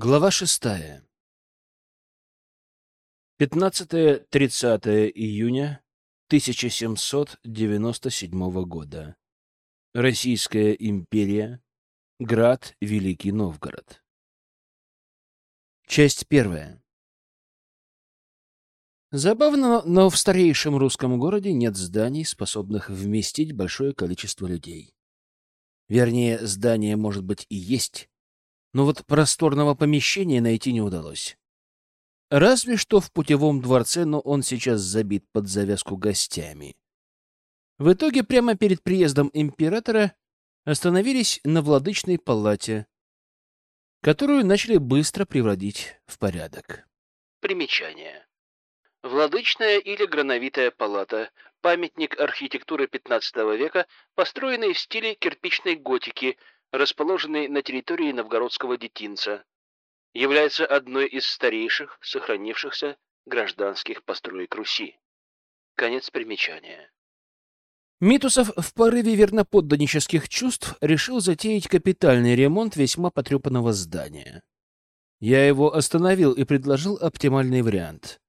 Глава шестая. 15-30 июня 1797 года. Российская империя. Град Великий Новгород. Часть первая. Забавно, но в старейшем русском городе нет зданий, способных вместить большое количество людей. Вернее, здание, может быть, и есть, но вот просторного помещения найти не удалось. Разве что в путевом дворце, но он сейчас забит под завязку гостями. В итоге прямо перед приездом императора остановились на владычной палате, которую начали быстро приводить в порядок. Примечание. Владычная или грановитая палата – памятник архитектуры XV века, построенный в стиле кирпичной готики – расположенный на территории новгородского детинца, является одной из старейших сохранившихся гражданских построек Руси. Конец примечания. Митусов в порыве верноподданнических чувств решил затеять капитальный ремонт весьма потрепанного здания. Я его остановил и предложил оптимальный вариант.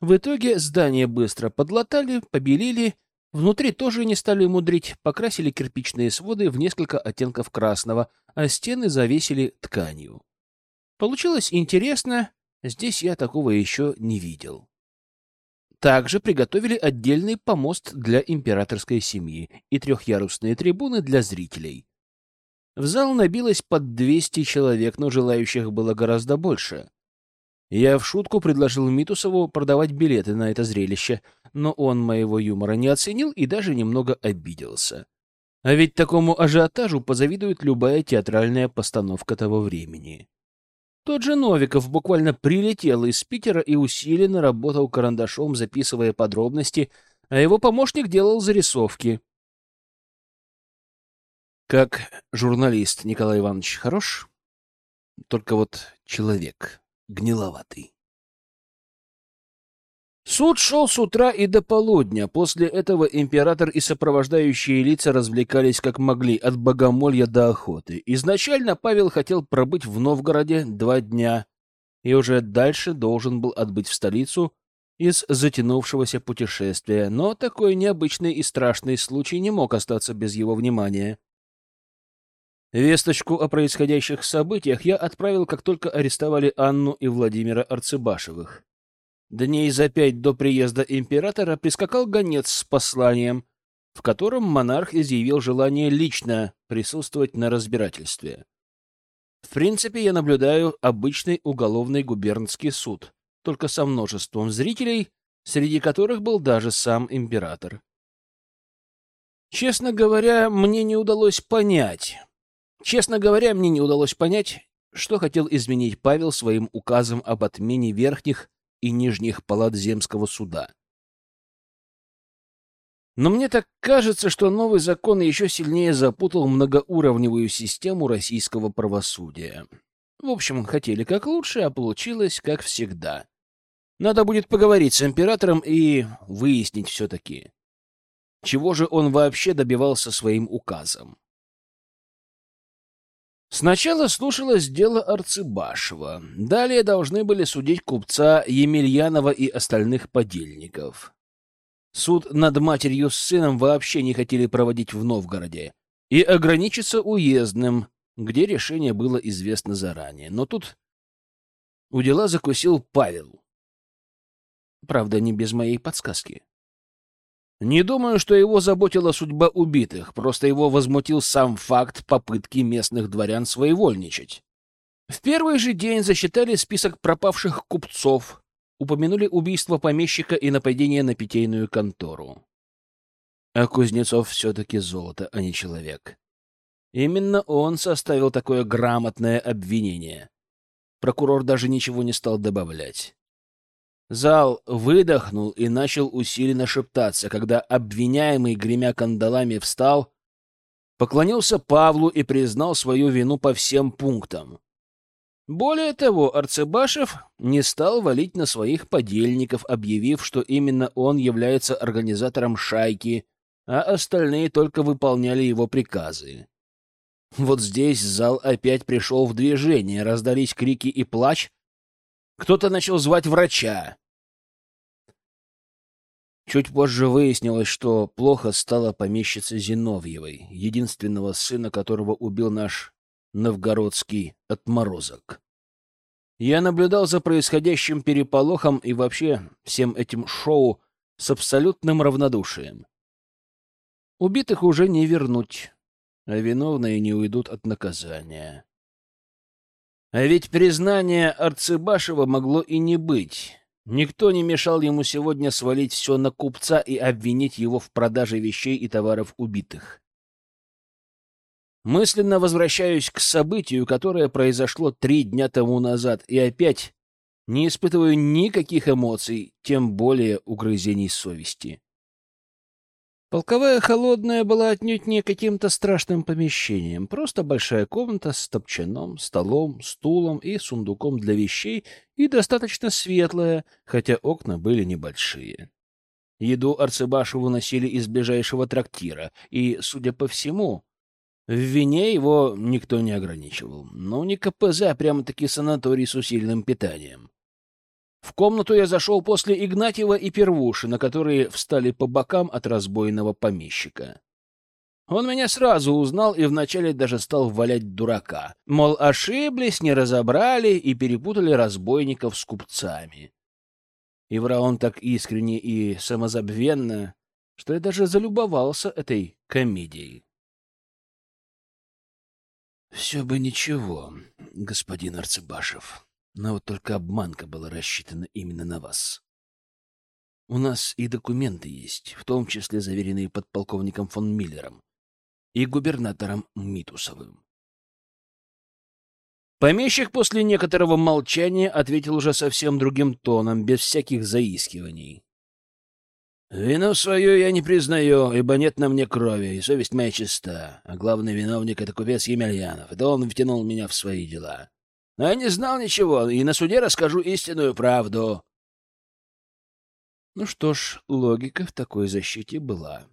В итоге здание быстро подлатали, побелили Внутри тоже не стали мудрить, покрасили кирпичные своды в несколько оттенков красного, а стены завесили тканью. Получилось интересно, здесь я такого еще не видел. Также приготовили отдельный помост для императорской семьи и трехъярусные трибуны для зрителей. В зал набилось под 200 человек, но желающих было гораздо больше. Я в шутку предложил Митусову продавать билеты на это зрелище, но он моего юмора не оценил и даже немного обиделся. А ведь такому ажиотажу позавидует любая театральная постановка того времени. Тот же Новиков буквально прилетел из Питера и усиленно работал карандашом, записывая подробности, а его помощник делал зарисовки. Как журналист Николай Иванович хорош, только вот человек гниловатый. Суд шел с утра и до полудня. После этого император и сопровождающие лица развлекались как могли, от богомолья до охоты. Изначально Павел хотел пробыть в Новгороде два дня и уже дальше должен был отбыть в столицу из затянувшегося путешествия, но такой необычный и страшный случай не мог остаться без его внимания. Весточку о происходящих событиях я отправил, как только арестовали Анну и Владимира Арцебашевых. Дней за пять до приезда императора прискакал гонец с посланием, в котором монарх изъявил желание лично присутствовать на разбирательстве. В принципе, я наблюдаю обычный уголовный губернский суд, только со множеством зрителей, среди которых был даже сам император. Честно говоря, мне не удалось понять, Честно говоря, мне не удалось понять, что хотел изменить Павел своим указом об отмене верхних и нижних палат земского суда. Но мне так кажется, что новый закон еще сильнее запутал многоуровневую систему российского правосудия. В общем, хотели как лучше, а получилось как всегда. Надо будет поговорить с императором и выяснить все-таки, чего же он вообще добивался своим указом. Сначала слушалось дело Арцебашева, далее должны были судить купца Емельянова и остальных подельников. Суд над матерью с сыном вообще не хотели проводить в Новгороде и ограничиться уездным, где решение было известно заранее. Но тут у дела закусил Павел. Правда, не без моей подсказки. Не думаю, что его заботила судьба убитых, просто его возмутил сам факт попытки местных дворян своевольничать. В первый же день засчитали список пропавших купцов, упомянули убийство помещика и нападение на питейную контору. А Кузнецов все-таки золото, а не человек. Именно он составил такое грамотное обвинение. Прокурор даже ничего не стал добавлять. Зал выдохнул и начал усиленно шептаться, когда обвиняемый, гремя кандалами, встал, поклонился Павлу и признал свою вину по всем пунктам. Более того, Арцебашев не стал валить на своих подельников, объявив, что именно он является организатором шайки, а остальные только выполняли его приказы. Вот здесь зал опять пришел в движение, раздались крики и плач. Кто-то начал звать врача. Чуть позже выяснилось, что плохо стало помещице Зиновьевой, единственного сына которого убил наш новгородский отморозок. Я наблюдал за происходящим переполохом и вообще всем этим шоу с абсолютным равнодушием. Убитых уже не вернуть, а виновные не уйдут от наказания. А ведь признание Арцебашева могло и не быть. Никто не мешал ему сегодня свалить все на купца и обвинить его в продаже вещей и товаров убитых. Мысленно возвращаюсь к событию, которое произошло три дня тому назад, и опять не испытываю никаких эмоций, тем более угрызений совести. Полковая холодная была отнюдь не каким-то страшным помещением, просто большая комната с топчаном, столом, стулом и сундуком для вещей и достаточно светлая, хотя окна были небольшие. Еду Арцебашеву носили из ближайшего трактира, и, судя по всему, в вине его никто не ограничивал. Ну, не КПЗ, а прямо-таки санаторий с усиленным питанием. В комнату я зашел после Игнатьева и Первушина, которые встали по бокам от разбойного помещика. Он меня сразу узнал и вначале даже стал валять дурака. Мол, ошиблись, не разобрали и перепутали разбойников с купцами. И врал он так искренне и самозабвенно, что я даже залюбовался этой комедией. — Все бы ничего, господин Арцебашев, но вот только обманка была рассчитана именно на вас. У нас и документы есть, в том числе заверенные подполковником фон Миллером и губернатором Митусовым. Помещик после некоторого молчания ответил уже совсем другим тоном, без всяких заискиваний. «Вину свою я не признаю, ибо нет на мне крови, и совесть моя чиста, а главный виновник — это купец Емельянов. Это он втянул меня в свои дела. Но я не знал ничего, и на суде расскажу истинную правду. Ну что ж, логика в такой защите была.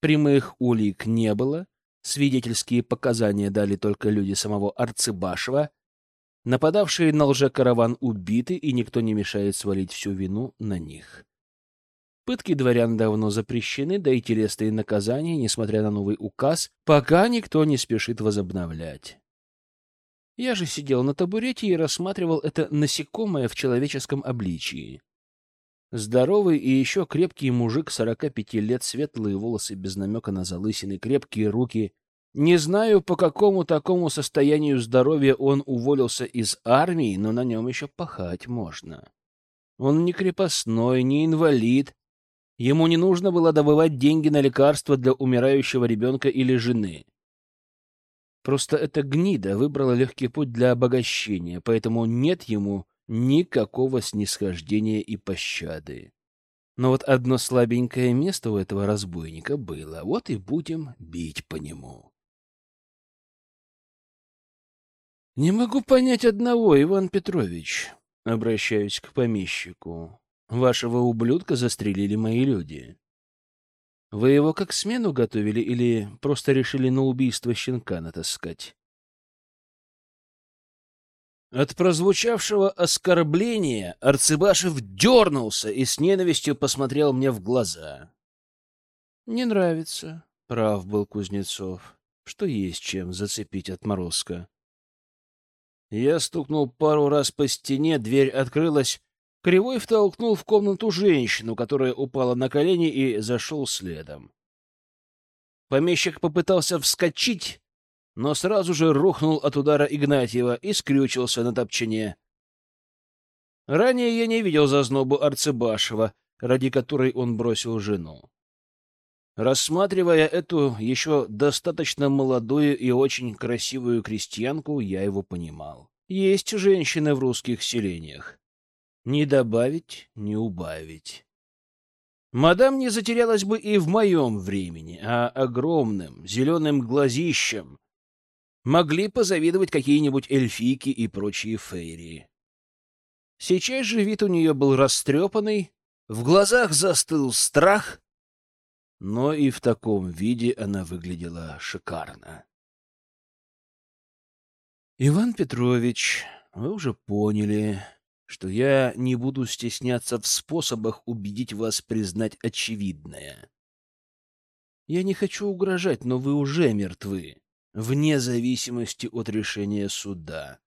Прямых улик не было, свидетельские показания дали только люди самого Арцебашева, нападавшие на лжекараван убиты, и никто не мешает свалить всю вину на них. Пытки дворян давно запрещены, да и телесные наказания, несмотря на новый указ, пока никто не спешит возобновлять. Я же сидел на табурете и рассматривал это насекомое в человеческом обличии. Здоровый и еще крепкий мужик, сорока пяти лет, светлые волосы без намека на залысины, крепкие руки. Не знаю, по какому такому состоянию здоровья он уволился из армии, но на нем еще пахать можно. Он не крепостной, не инвалид. Ему не нужно было добывать деньги на лекарства для умирающего ребенка или жены. Просто эта гнида выбрала легкий путь для обогащения, поэтому нет ему никакого снисхождения и пощады. Но вот одно слабенькое место у этого разбойника было, вот и будем бить по нему. «Не могу понять одного, Иван Петрович», — обращаюсь к помещику. «Вашего ублюдка застрелили мои люди. Вы его как смену готовили или просто решили на убийство щенка натаскать? От прозвучавшего оскорбления Арцебашев дернулся и с ненавистью посмотрел мне в глаза. «Не нравится», — прав был Кузнецов, — «что есть чем зацепить отморозка». Я стукнул пару раз по стене, дверь открылась, Кривой втолкнул в комнату женщину, которая упала на колени и зашел следом. Помещик попытался вскочить, но сразу же рухнул от удара Игнатьева и скрючился на топчине. Ранее я не видел зазнобу Арцебашева, ради которой он бросил жену. Рассматривая эту еще достаточно молодую и очень красивую крестьянку, я его понимал. Есть женщины в русских селениях. Ни добавить, ни убавить. Мадам не затерялась бы и в моем времени, а огромным зеленым глазищем могли позавидовать какие-нибудь эльфийки и прочие фейри. Сейчас же вид у нее был растрепанный, в глазах застыл страх, но и в таком виде она выглядела шикарно. Иван Петрович, вы уже поняли, что я не буду стесняться в способах убедить вас признать очевидное. Я не хочу угрожать, но вы уже мертвы, вне зависимости от решения суда.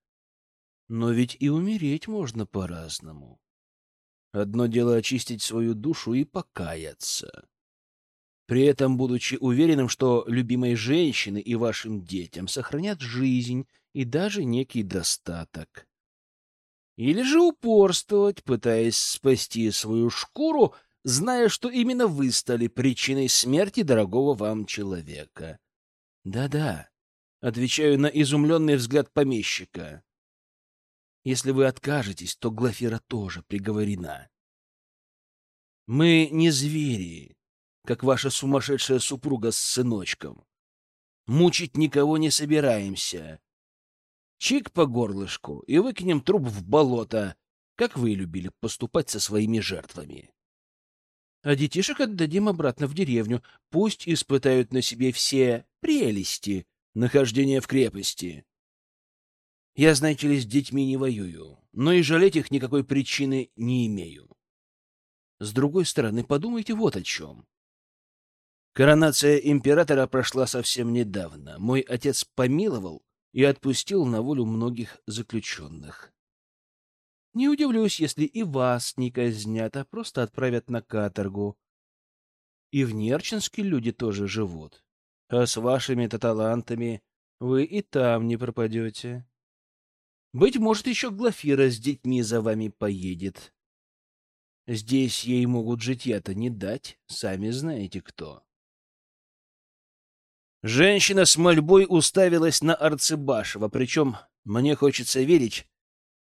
Но ведь и умереть можно по-разному. Одно дело очистить свою душу и покаяться. При этом, будучи уверенным, что любимой женщины и вашим детям сохранят жизнь и даже некий достаток. Или же упорствовать, пытаясь спасти свою шкуру, зная, что именно вы стали причиной смерти дорогого вам человека. Да-да, отвечаю на изумленный взгляд помещика. Если вы откажетесь, то Глафира тоже приговорена. Мы не звери, как ваша сумасшедшая супруга с сыночком. Мучить никого не собираемся. Чик по горлышку и выкинем труп в болото, как вы любили поступать со своими жертвами. А детишек отдадим обратно в деревню, пусть испытают на себе все прелести нахождения в крепости. Я, знаете ли, с детьми не воюю, но и жалеть их никакой причины не имею. С другой стороны, подумайте вот о чем. Коронация императора прошла совсем недавно. Мой отец помиловал и отпустил на волю многих заключенных. Не удивлюсь, если и вас не казнят, а просто отправят на каторгу. И в Нерчинске люди тоже живут. А с вашими-то талантами вы и там не пропадете. Быть может, еще Глафира с детьми за вами поедет. Здесь ей могут житья-то не дать, сами знаете кто. Женщина с мольбой уставилась на Арцебашева, причем мне хочется верить,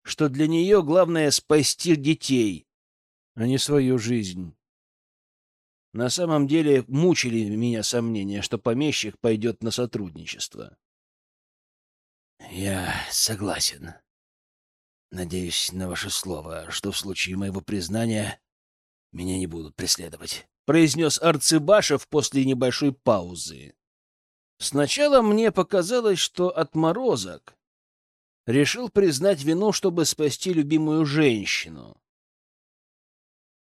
что для нее главное спасти детей, а не свою жизнь. На самом деле мучили меня сомнения, что помещик пойдет на сотрудничество. Я согласен. Надеюсь на ваше слово, что в случае моего признания меня не будут преследовать, произнес Арцебашев после небольшой паузы. Сначала мне показалось, что отморозок решил признать вину, чтобы спасти любимую женщину.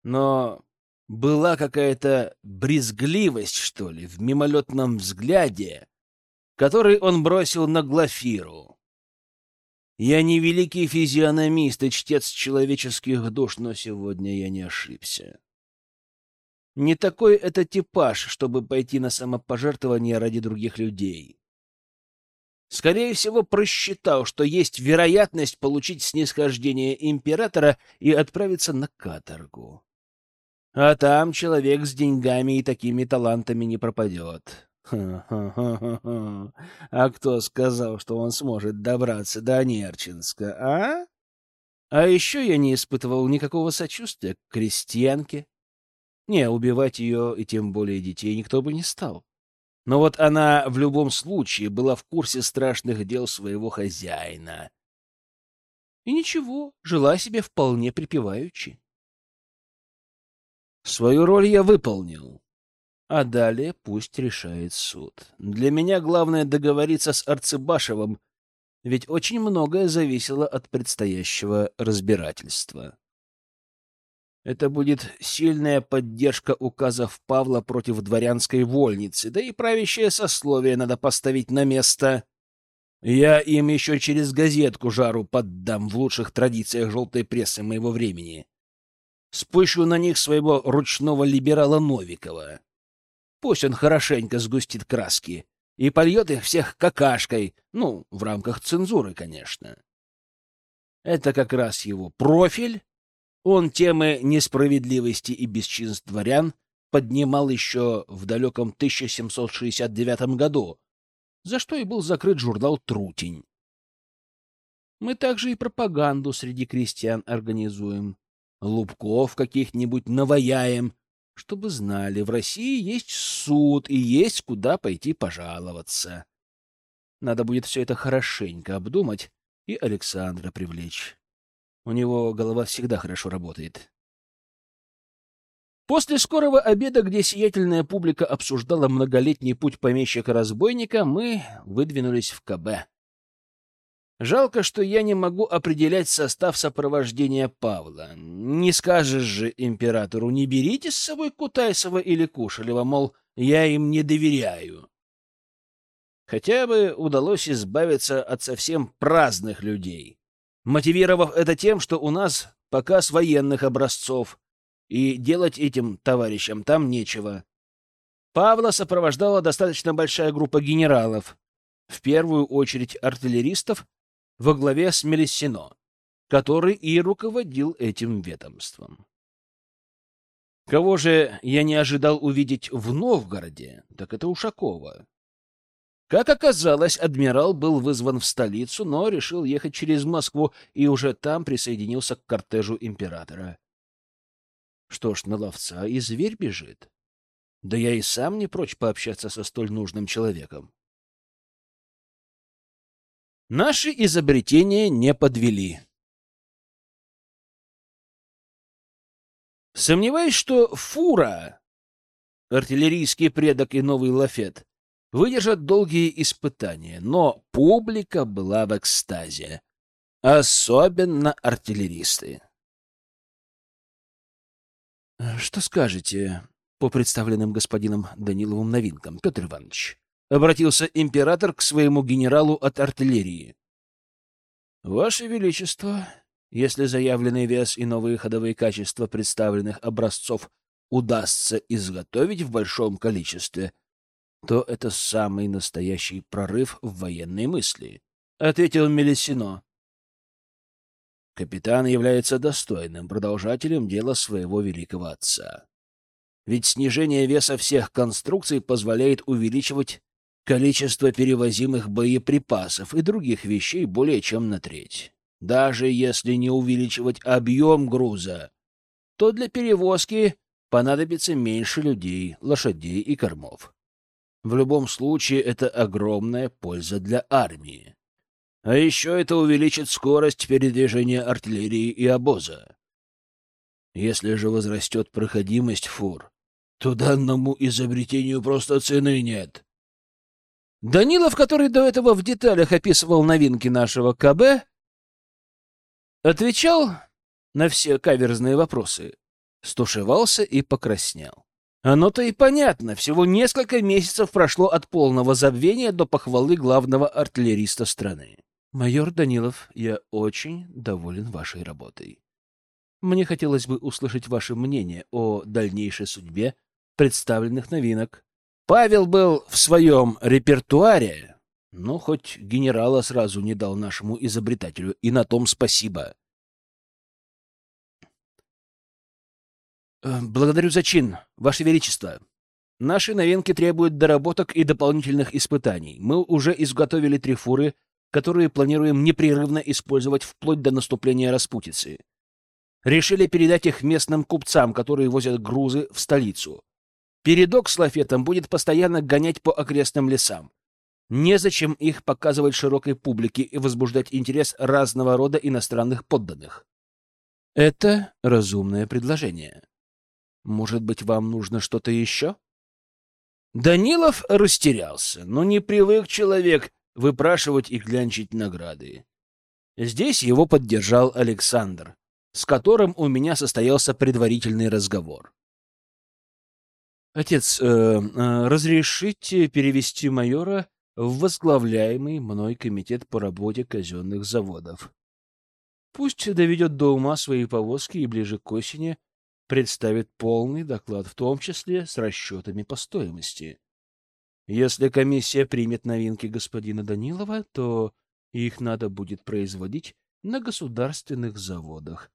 Но была какая-то брезгливость, что ли, в мимолетном взгляде, который он бросил на Глафиру. Я не великий физиономист и чтец человеческих душ, но сегодня я не ошибся. Не такой это типаж, чтобы пойти на самопожертвование ради других людей. Скорее всего, просчитал, что есть вероятность получить снисхождение императора и отправиться на каторгу. А там человек с деньгами и такими талантами не пропадет. А кто сказал, что он сможет добраться до Нерчинска, а? А еще я не испытывал никакого сочувствия к крестьянке. Не, убивать ее и тем более детей никто бы не стал. Но вот она в любом случае была в курсе страшных дел своего хозяина. И ничего, жила себе вполне припеваючи. Свою роль я выполнил. А далее пусть решает суд. Для меня главное договориться с Арцебашевым, ведь очень многое зависело от предстоящего разбирательства. Это будет сильная поддержка указов Павла против дворянской вольницы, да и правящее сословие надо поставить на место. Я им еще через газетку жару поддам в лучших традициях желтой прессы моего времени. Спущу на них своего ручного либерала Новикова. Пусть он хорошенько сгустит краски и польет их всех какашкой, ну, в рамках цензуры, конечно. Это как раз его профиль. Он темы несправедливости и бесчинств дворян поднимал еще в далеком 1769 году, за что и был закрыт журнал «Трутень». Мы также и пропаганду среди крестьян организуем. Лубков каких-нибудь наваяем, чтобы знали, в России есть суд и есть куда пойти пожаловаться. Надо будет все это хорошенько обдумать и Александра привлечь. У него голова всегда хорошо работает. После скорого обеда, где сиятельная публика обсуждала многолетний путь помещика-разбойника, мы выдвинулись в КБ. Жалко, что я не могу определять состав сопровождения Павла. Не скажешь же императору, не берите с собой Кутайсова или Кушелева, мол, я им не доверяю. Хотя бы удалось избавиться от совсем праздных людей, мотивировав это тем, что у нас показ военных образцов, и делать этим товарищам там нечего. Павла сопровождала достаточно большая группа генералов, в первую очередь артиллеристов во главе с Мелиссино, который и руководил этим ведомством. Кого же я не ожидал увидеть в Новгороде, так это Ушакова. Как оказалось, адмирал был вызван в столицу, но решил ехать через Москву и уже там присоединился к кортежу императора. Что ж, на ловца и зверь бежит. Да я и сам не прочь пообщаться со столь нужным человеком. Наши изобретения не подвели. Сомневаюсь, что фура, артиллерийский предок и новый лафет, выдержат долгие испытания, но публика была в экстазе, особенно артиллеристы. Что скажете по представленным господином Даниловым новинкам, Петр Иванович? — обратился император к своему генералу от артиллерии. — Ваше Величество, если заявленный вес и новые ходовые качества представленных образцов удастся изготовить в большом количестве, то это самый настоящий прорыв в военной мысли, — ответил Мелисино. Капитан является достойным продолжателем дела своего великого отца. Ведь снижение веса всех конструкций позволяет увеличивать количество перевозимых боеприпасов и других вещей более чем на треть. Даже если не увеличивать объем груза, то для перевозки понадобится меньше людей, лошадей и кормов. В любом случае, это огромная польза для армии. А еще это увеличит скорость передвижения артиллерии и обоза. Если же возрастет проходимость фур, то данному изобретению просто цены нет. Данилов, который до этого в деталях описывал новинки нашего КБ, отвечал на все каверзные вопросы, стушевался и покраснел. Оно-то и понятно, всего несколько месяцев прошло от полного забвения до похвалы главного артиллериста страны. Майор Данилов, я очень доволен вашей работой. Мне хотелось бы услышать ваше мнение о дальнейшей судьбе представленных новинок. Павел был в своем репертуаре, но хоть генерала сразу не дал нашему изобретателю, и на том спасибо. «Благодарю за чин, Ваше Величество. Наши новинки требуют доработок и дополнительных испытаний. Мы уже изготовили три фуры, которые планируем непрерывно использовать вплоть до наступления распутицы. Решили передать их местным купцам, которые возят грузы в столицу. Передок с лафетом будет постоянно гонять по окрестным лесам. Незачем их показывать широкой публике и возбуждать интерес разного рода иностранных подданных. Это разумное предложение. Может быть, вам нужно что-то еще? Данилов растерялся, но не привык человек выпрашивать и глянчить награды. Здесь его поддержал Александр, с которым у меня состоялся предварительный разговор. Отец, э, э, разрешите перевести майора в возглавляемый мной комитет по работе казенных заводов. Пусть доведет до ума свои повозки и ближе к осени представит полный доклад, в том числе с расчетами по стоимости. Если комиссия примет новинки господина Данилова, то их надо будет производить на государственных заводах.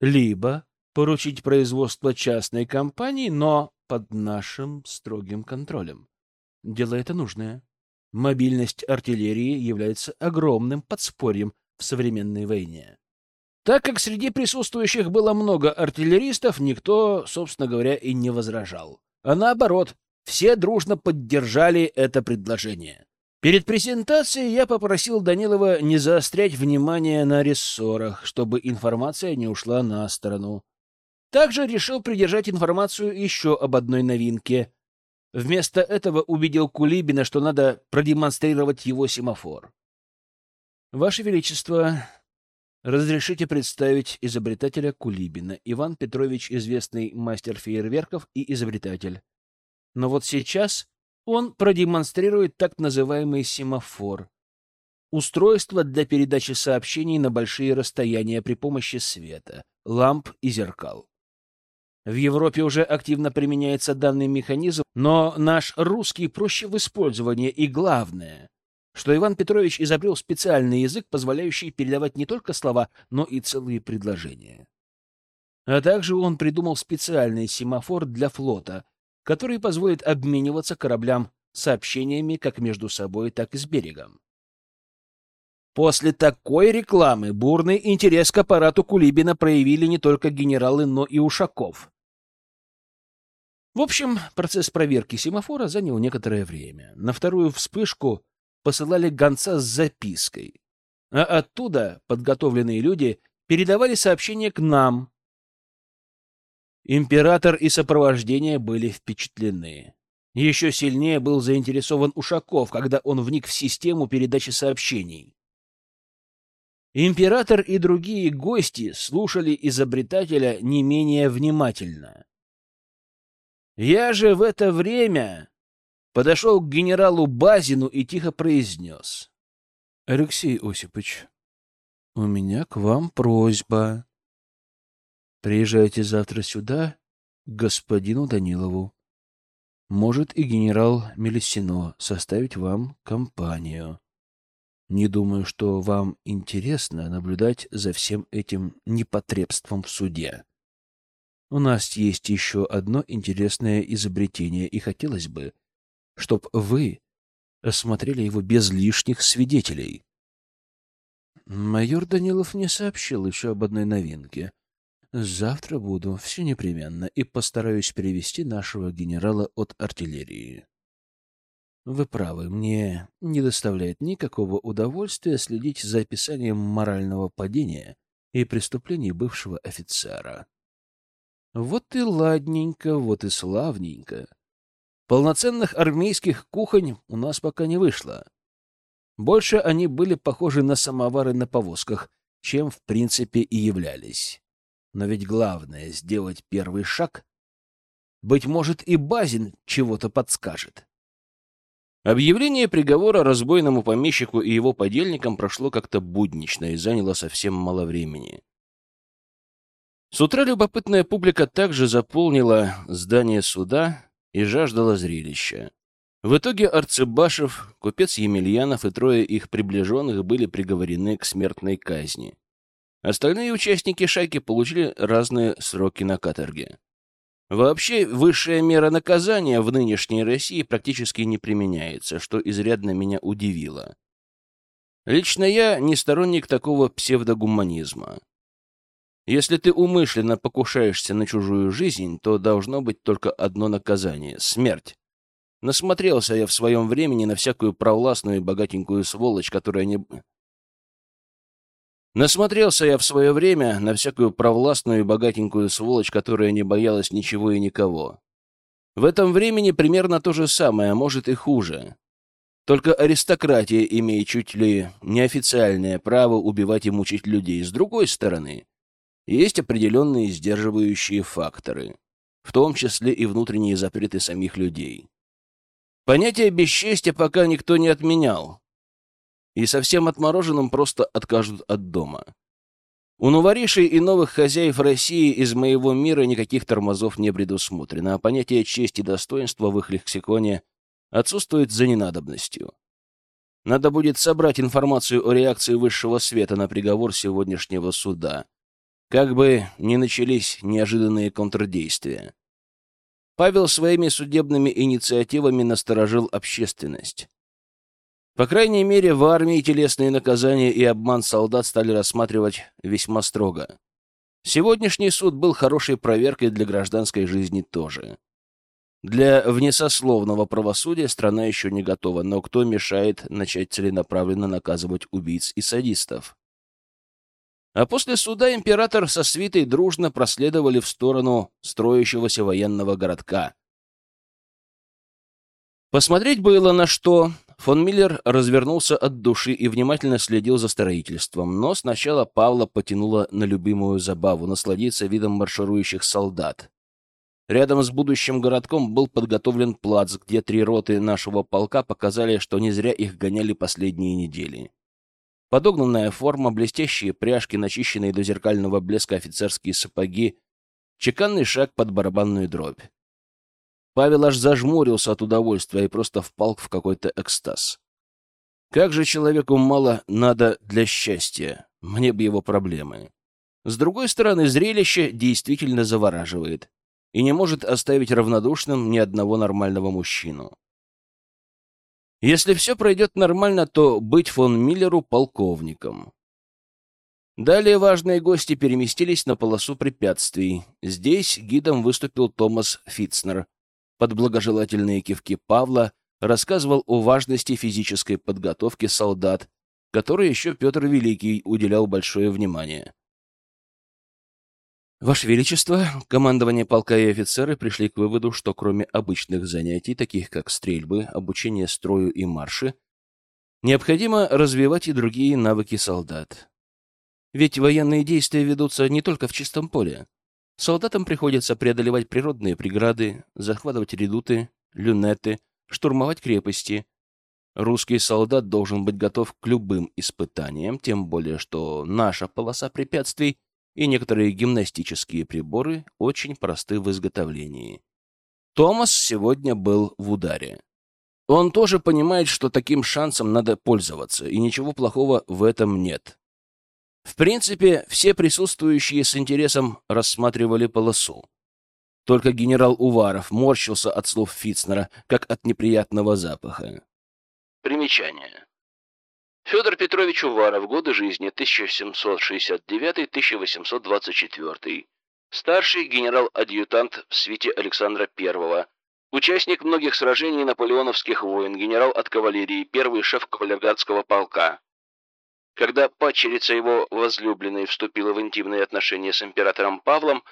Либо поручить производство частной компании, но под нашим строгим контролем. Дело это нужное. Мобильность артиллерии является огромным подспорьем в современной войне. Так как среди присутствующих было много артиллеристов, никто, собственно говоря, и не возражал. А наоборот, все дружно поддержали это предложение. Перед презентацией я попросил Данилова не заострять внимание на рессорах, чтобы информация не ушла на сторону. Также решил придержать информацию еще об одной новинке. Вместо этого убедил Кулибина, что надо продемонстрировать его семафор. Ваше Величество, разрешите представить изобретателя Кулибина. Иван Петрович — известный мастер фейерверков и изобретатель. Но вот сейчас он продемонстрирует так называемый семафор — устройство для передачи сообщений на большие расстояния при помощи света, ламп и зеркал. В Европе уже активно применяется данный механизм, но наш русский проще в использовании, и главное, что Иван Петрович изобрел специальный язык, позволяющий передавать не только слова, но и целые предложения. А также он придумал специальный семафор для флота, который позволит обмениваться кораблям сообщениями как между собой, так и с берегом. После такой рекламы бурный интерес к аппарату Кулибина проявили не только генералы, но и Ушаков. В общем, процесс проверки семафора занял некоторое время. На вторую вспышку посылали гонца с запиской, а оттуда подготовленные люди передавали сообщение к нам. Император и сопровождение были впечатлены. Еще сильнее был заинтересован Ушаков, когда он вник в систему передачи сообщений. Император и другие гости слушали изобретателя не менее внимательно. Я же в это время подошел к генералу Базину и тихо произнес. — Алексей Осипович, у меня к вам просьба. Приезжайте завтра сюда к господину Данилову. Может и генерал Мелисино составить вам компанию. Не думаю, что вам интересно наблюдать за всем этим непотребством в суде. У нас есть еще одно интересное изобретение, и хотелось бы, чтобы вы осмотрели его без лишних свидетелей. Майор Данилов не сообщил еще об одной новинке. Завтра буду, все непременно, и постараюсь перевести нашего генерала от артиллерии. Вы правы, мне не доставляет никакого удовольствия следить за описанием морального падения и преступлений бывшего офицера. Вот и ладненько, вот и славненько. Полноценных армейских кухонь у нас пока не вышло. Больше они были похожи на самовары на повозках, чем в принципе и являлись. Но ведь главное — сделать первый шаг. Быть может, и Базин чего-то подскажет. Объявление приговора разбойному помещику и его подельникам прошло как-то буднично и заняло совсем мало времени. С утра любопытная публика также заполнила здание суда и жаждала зрелища. В итоге Арцебашев, купец Емельянов и трое их приближенных были приговорены к смертной казни. Остальные участники шайки получили разные сроки на каторге. Вообще, высшая мера наказания в нынешней России практически не применяется, что изрядно меня удивило. Лично я не сторонник такого псевдогуманизма. Если ты умышленно покушаешься на чужую жизнь, то должно быть только одно наказание — смерть. Насмотрелся я в своем времени на всякую провластную и богатенькую сволочь, которая не... Насмотрелся я в свое время на всякую провластную и богатенькую сволочь, которая не боялась ничего и никого. В этом времени примерно то же самое, а может и хуже. Только аристократия имеет чуть ли неофициальное право убивать и мучить людей. С другой стороны, есть определенные сдерживающие факторы, в том числе и внутренние запреты самих людей. Понятие бесчестия пока никто не отменял, и совсем отмороженным просто откажут от дома. У новоришей и новых хозяев России из моего мира никаких тормозов не предусмотрено, а понятие чести и достоинства в их лексиконе отсутствует за ненадобностью. Надо будет собрать информацию о реакции высшего света на приговор сегодняшнего суда. Как бы ни начались неожиданные контрдействия. Павел своими судебными инициативами насторожил общественность. По крайней мере, в армии телесные наказания и обман солдат стали рассматривать весьма строго. Сегодняшний суд был хорошей проверкой для гражданской жизни тоже. Для внесословного правосудия страна еще не готова, но кто мешает начать целенаправленно наказывать убийц и садистов? А после суда император со свитой дружно проследовали в сторону строящегося военного городка, Посмотреть было на что. Фон Миллер развернулся от души и внимательно следил за строительством, но сначала Павла потянуло на любимую забаву — насладиться видом марширующих солдат. Рядом с будущим городком был подготовлен плац, где три роты нашего полка показали, что не зря их гоняли последние недели. Подогнанная форма, блестящие пряжки, начищенные до зеркального блеска офицерские сапоги, чеканный шаг под барабанную дробь. Павел аж зажмурился от удовольствия и просто впал в какой-то экстаз. Как же человеку мало надо для счастья, мне бы его проблемы. С другой стороны, зрелище действительно завораживает и не может оставить равнодушным ни одного нормального мужчину. Если все пройдет нормально, то быть фон Миллеру полковником. Далее важные гости переместились на полосу препятствий. Здесь гидом выступил Томас Фитцнер. Под благожелательные кивки Павла рассказывал о важности физической подготовки солдат, которой еще Петр Великий уделял большое внимание. Ваше Величество, командование полка и офицеры пришли к выводу, что кроме обычных занятий, таких как стрельбы, обучение строю и марши, необходимо развивать и другие навыки солдат. Ведь военные действия ведутся не только в чистом поле. Солдатам приходится преодолевать природные преграды, захватывать редуты, люнеты, штурмовать крепости. Русский солдат должен быть готов к любым испытаниям, тем более что наша полоса препятствий — и некоторые гимнастические приборы очень просты в изготовлении. Томас сегодня был в ударе. Он тоже понимает, что таким шансом надо пользоваться, и ничего плохого в этом нет. В принципе, все присутствующие с интересом рассматривали полосу. Только генерал Уваров морщился от слов Фитцнера, как от неприятного запаха. Примечание. Федор Петрович Уваров. Годы жизни 1769-1824. Старший генерал-адъютант в свите Александра I. Участник многих сражений наполеоновских войн, генерал от кавалерии, первый шеф кавалергардского полка. Когда падчерица его возлюбленной вступила в интимные отношения с императором Павлом,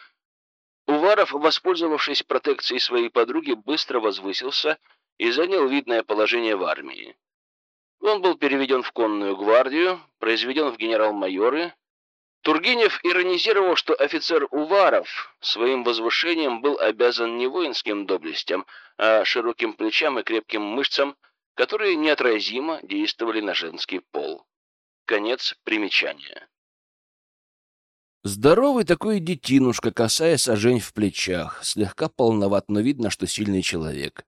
Уваров, воспользовавшись протекцией своей подруги, быстро возвысился и занял видное положение в армии. Он был переведен в конную гвардию, произведен в генерал-майоры. Тургенев иронизировал, что офицер Уваров своим возвышением был обязан не воинским доблестям, а широким плечам и крепким мышцам, которые неотразимо действовали на женский пол. Конец примечания. Здоровый такой детинушка, касая сажень в плечах, слегка полноват, но видно, что сильный человек.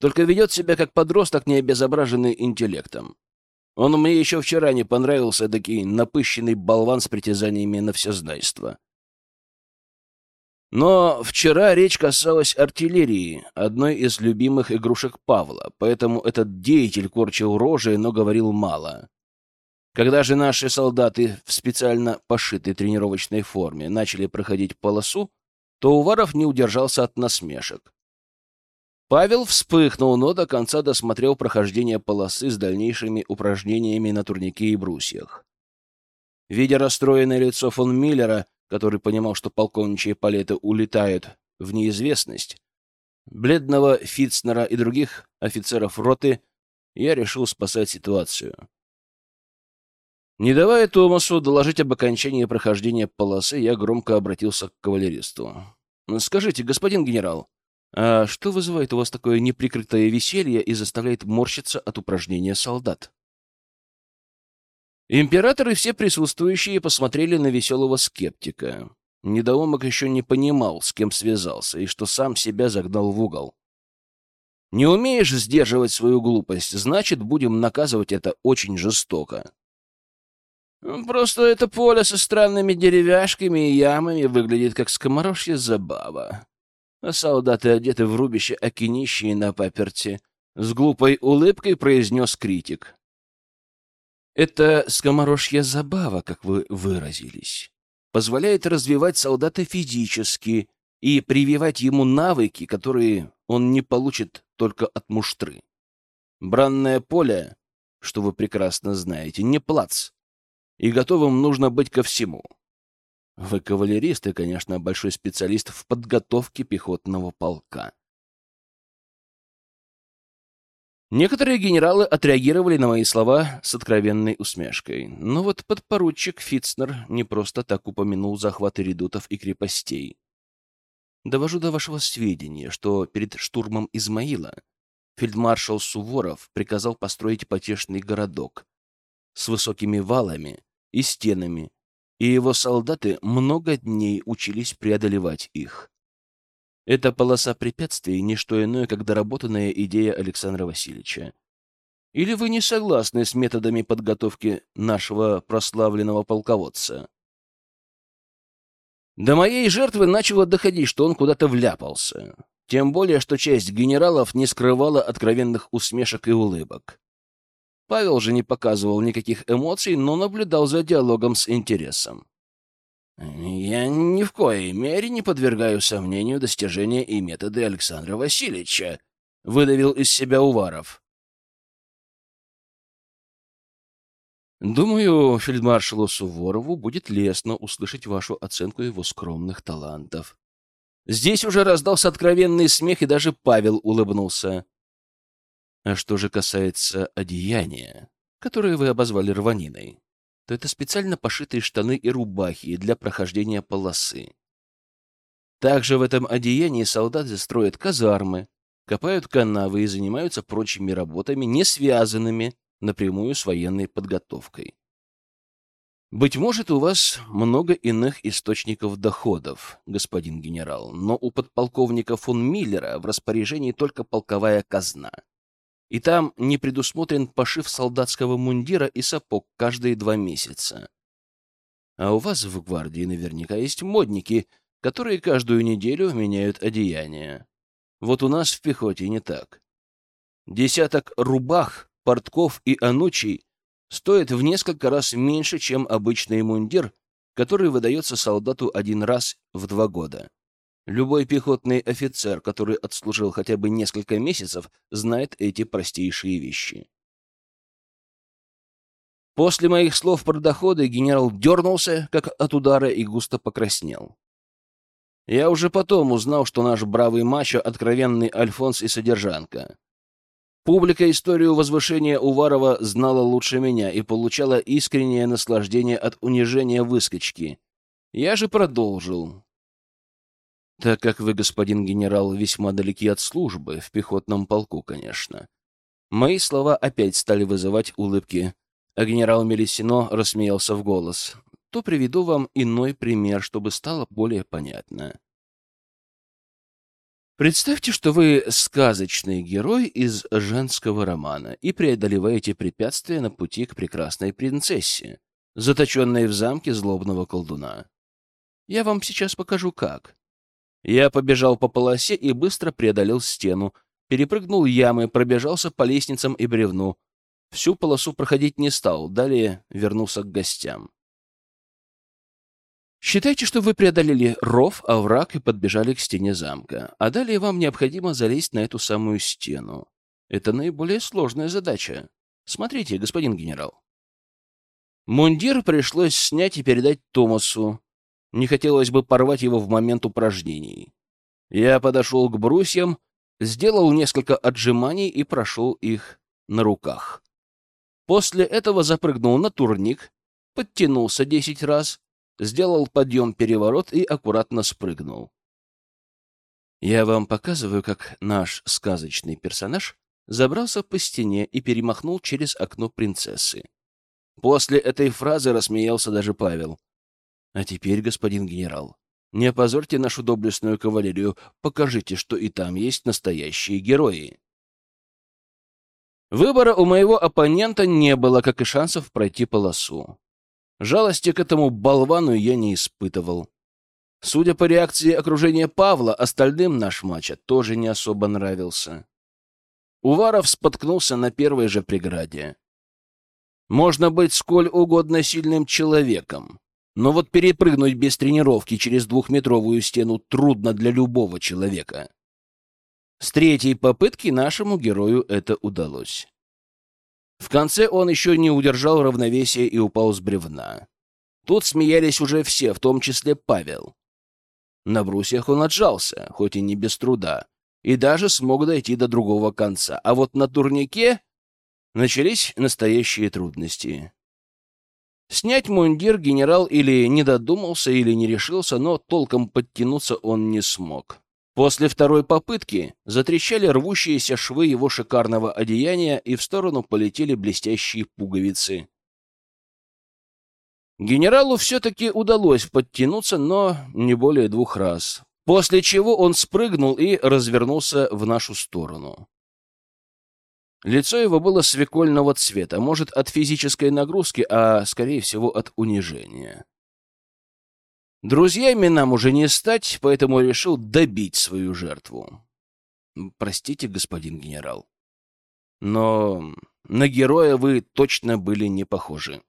Только ведет себя как подросток, не обезображенный интеллектом. Он мне еще вчера не понравился, такой напыщенный болван с притязаниями на всезнайство. Но вчера речь касалась артиллерии, одной из любимых игрушек Павла, поэтому этот деятель корчил рожи, но говорил мало. Когда же наши солдаты в специально пошитой тренировочной форме начали проходить полосу, то Уваров не удержался от насмешек. Павел вспыхнул, но до конца досмотрел прохождение полосы с дальнейшими упражнениями на турнике и брусьях. Видя расстроенное лицо фон Миллера, который понимал, что полковничьи палеты улетают в неизвестность, бледного Фитцнера и других офицеров роты, я решил спасать ситуацию. Не давая Томасу доложить об окончании прохождения полосы, я громко обратился к кавалеристу. «Скажите, господин генерал, что вызывает у вас такое неприкрытое веселье и заставляет морщиться от упражнения солдат? Император и все присутствующие посмотрели на веселого скептика. Недоумок еще не понимал, с кем связался, и что сам себя загнал в угол. Не умеешь сдерживать свою глупость, значит, будем наказывать это очень жестоко. Просто это поле со странными деревяшками и ямами выглядит как скоморожья забава а солдаты одеты в рубище окинищие на паперти, с глупой улыбкой произнес критик. Это скоморожья забава, как вы выразились, позволяет развивать солдата физически и прививать ему навыки, которые он не получит только от муштры. Бранное поле, что вы прекрасно знаете, не плац, и готовым нужно быть ко всему. Вы кавалерист и, конечно, большой специалист в подготовке пехотного полка. Некоторые генералы отреагировали на мои слова с откровенной усмешкой. Но вот подпоручик Фитцнер не просто так упомянул захваты редутов и крепостей. Довожу до вашего сведения, что перед штурмом Измаила фельдмаршал Суворов приказал построить потешный городок с высокими валами и стенами, и его солдаты много дней учились преодолевать их. Эта полоса препятствий — не что иное, как доработанная идея Александра Васильевича. Или вы не согласны с методами подготовки нашего прославленного полководца? До моей жертвы начало доходить, что он куда-то вляпался. Тем более, что часть генералов не скрывала откровенных усмешек и улыбок. Павел же не показывал никаких эмоций, но наблюдал за диалогом с интересом. Я ни в коей мере не подвергаю сомнению достижения и методы Александра Васильевича, выдавил из себя Уваров. Думаю, фельдмаршалу Суворову будет лестно услышать вашу оценку его скромных талантов. Здесь уже раздался откровенный смех, и даже Павел улыбнулся. А что же касается одеяния, которое вы обозвали рваниной, то это специально пошитые штаны и рубахи для прохождения полосы. Также в этом одеянии солдаты строят казармы, копают канавы и занимаются прочими работами, не связанными напрямую с военной подготовкой. Быть может, у вас много иных источников доходов, господин генерал, но у подполковника фон Миллера в распоряжении только полковая казна и там не предусмотрен пошив солдатского мундира и сапог каждые два месяца. А у вас в гвардии наверняка есть модники, которые каждую неделю меняют одеяние. Вот у нас в пехоте не так. Десяток рубах, портков и анучей стоит в несколько раз меньше, чем обычный мундир, который выдается солдату один раз в два года. Любой пехотный офицер, который отслужил хотя бы несколько месяцев, знает эти простейшие вещи. После моих слов про доходы генерал дернулся, как от удара, и густо покраснел. Я уже потом узнал, что наш бравый мачо — откровенный Альфонс и содержанка. Публика историю возвышения Уварова знала лучше меня и получала искреннее наслаждение от унижения выскочки. Я же продолжил, так как вы, господин генерал, весьма далеки от службы, в пехотном полку, конечно. Мои слова опять стали вызывать улыбки, а генерал Мелисино рассмеялся в голос. То приведу вам иной пример, чтобы стало более понятно. Представьте, что вы сказочный герой из женского романа и преодолеваете препятствия на пути к прекрасной принцессе, заточенной в замке злобного колдуна. Я вам сейчас покажу как. Я побежал по полосе и быстро преодолел стену, перепрыгнул ямы, пробежался по лестницам и бревну. Всю полосу проходить не стал, далее вернулся к гостям. Считайте, что вы преодолели ров, овраг и подбежали к стене замка, а далее вам необходимо залезть на эту самую стену. Это наиболее сложная задача. Смотрите, господин генерал. Мундир пришлось снять и передать Томасу. Не хотелось бы порвать его в момент упражнений. Я подошел к брусьям, сделал несколько отжиманий и прошел их на руках. После этого запрыгнул на турник, подтянулся десять раз, сделал подъем-переворот и аккуратно спрыгнул. Я вам показываю, как наш сказочный персонаж забрался по стене и перемахнул через окно принцессы. После этой фразы рассмеялся даже Павел. А теперь, господин генерал, не опозорьте нашу доблестную кавалерию, покажите, что и там есть настоящие герои. Выбора у моего оппонента не было, как и шансов пройти полосу. Жалости к этому болвану я не испытывал. Судя по реакции окружения Павла, остальным наш матч тоже не особо нравился. Уваров споткнулся на первой же преграде. Можно быть сколь угодно сильным человеком, но вот перепрыгнуть без тренировки через двухметровую стену трудно для любого человека. С третьей попытки нашему герою это удалось. В конце он еще не удержал равновесия и упал с бревна. Тут смеялись уже все, в том числе Павел. На брусьях он отжался, хоть и не без труда, и даже смог дойти до другого конца. А вот на турнике начались настоящие трудности. Снять мундир генерал или не додумался, или не решился, но толком подтянуться он не смог. После второй попытки затрещали рвущиеся швы его шикарного одеяния, и в сторону полетели блестящие пуговицы. Генералу все-таки удалось подтянуться, но не более двух раз. После чего он спрыгнул и развернулся в нашу сторону. Лицо его было свекольного цвета, может, от физической нагрузки, а, скорее всего, от унижения. Друзьями нам уже не стать, поэтому решил добить свою жертву. Простите, господин генерал, но на героя вы точно были не похожи.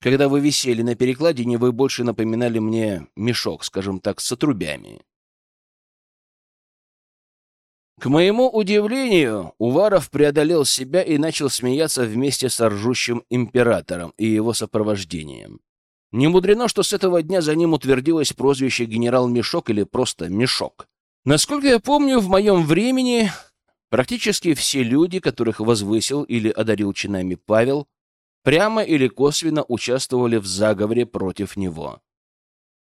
Когда вы висели на перекладине, вы больше напоминали мне мешок, скажем так, с отрубями. К моему удивлению, Уваров преодолел себя и начал смеяться вместе с ржущим императором и его сопровождением. Не мудрено, что с этого дня за ним утвердилось прозвище генерал Мешок или просто Мешок. Насколько я помню, в моем времени практически все люди, которых возвысил или одарил чинами Павел, прямо или косвенно участвовали в заговоре против него.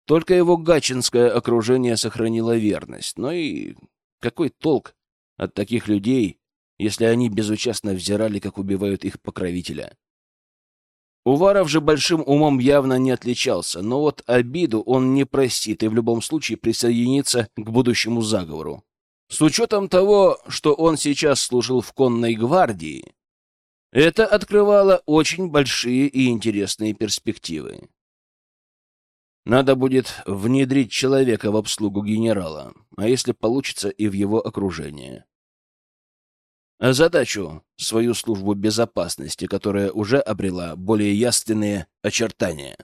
Только его гачинское окружение сохранило верность, но и какой толк от таких людей, если они безучастно взирали, как убивают их покровителя? Уваров же большим умом явно не отличался, но вот обиду он не простит и в любом случае присоединится к будущему заговору. С учетом того, что он сейчас служил в конной гвардии, это открывало очень большие и интересные перспективы. Надо будет внедрить человека в обслугу генерала, а если получится, и в его окружение. А задачу свою службу безопасности, которая уже обрела более ясные очертания.